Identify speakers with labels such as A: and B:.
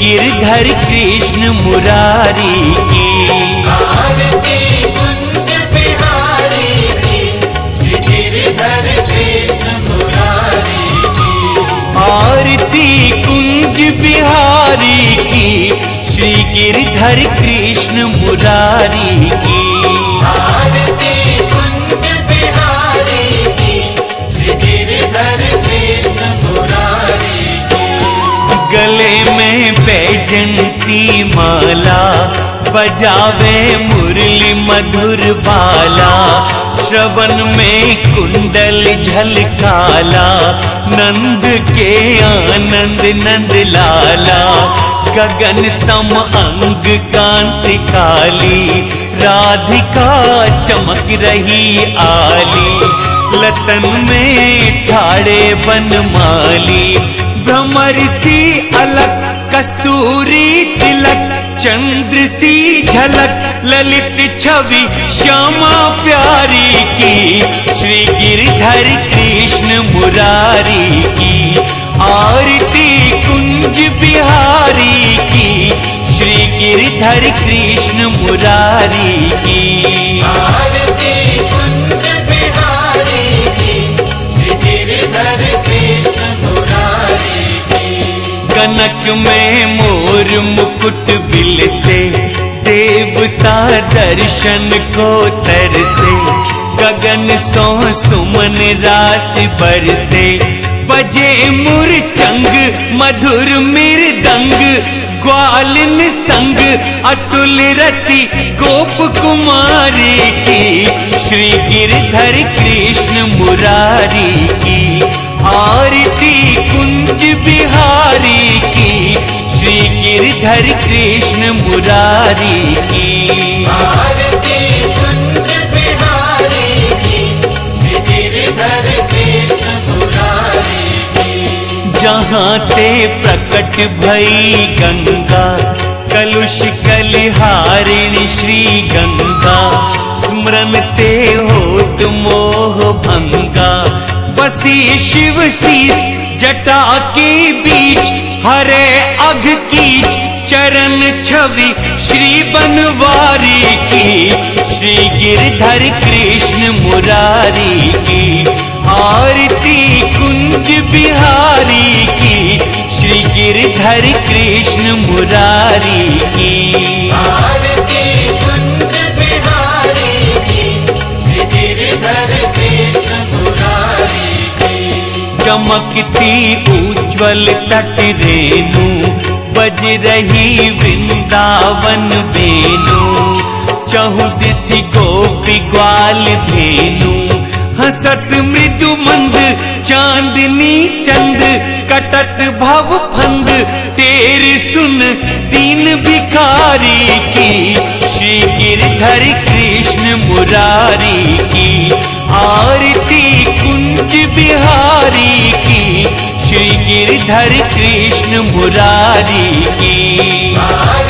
A: गिरधर कृष्ण मुरारी की।
B: आरती कुंज बिहारी की श्री गिरधर कृष्ण मुरारी की।
A: बैजंती माला, बजावे मुरली मधुर बाला, श्रवण में कुंडल झलकाला, नंद के आनंद नंद लाला, गगन सम अंग कांति काली, राधिका चमक रही आली, लतन में ठाड़े बन माली भ्रमर सी अलग कस्तूरी तिलक, चंद्र सी झलक, ललित छवि श्यामा प्यारी की श्री गिरधर कृष्ण मुरारी की, आरती कुंज बिहारी की श्री गिरधर कृष्ण मुरारी की। कनक में मोर मुकुट बिल से देवता दर्शन को तरसे, गगन सो सुमन रास बरसे। बजे मुरचंग, मधुर मृदंग, ग्वालिन संग अतुल रति गोप कुमारी की, श्री गिरधर कृष्ण मुरारी की। आरती गिरधर कृष्ण मुरारी की।
B: की की
A: जहाँ ते प्रकट भई गंगा, कलुष कलिहारिणी श्री गंगा, स्मरण ते होत मोह भंगा। बसी शिव शीस जटा के बीच, हरे अघ कीच चरण छवि श्री बनवारी की श्री गिरधर कृष्ण मुरारी की आरती कुंज बिहारी की श्री गिरधर कृष्ण मुरारी की।
B: आरती कुंज बिहारी की श्री गिरिधर कृष्ण मुरारी की।
A: चमकती उज्जवल तट रेणु बज रही वृंदावन बेनु चहुदिसी गोपी ग्वाल धेनु हसत मृदु मंद, चांदनी चंद, कटत भव फंद। तेरी सुन दीन भिखारी की, श्री गिरधर कृष्ण मुरारी की। आरती गिरधर कृष्ण मुरारी की।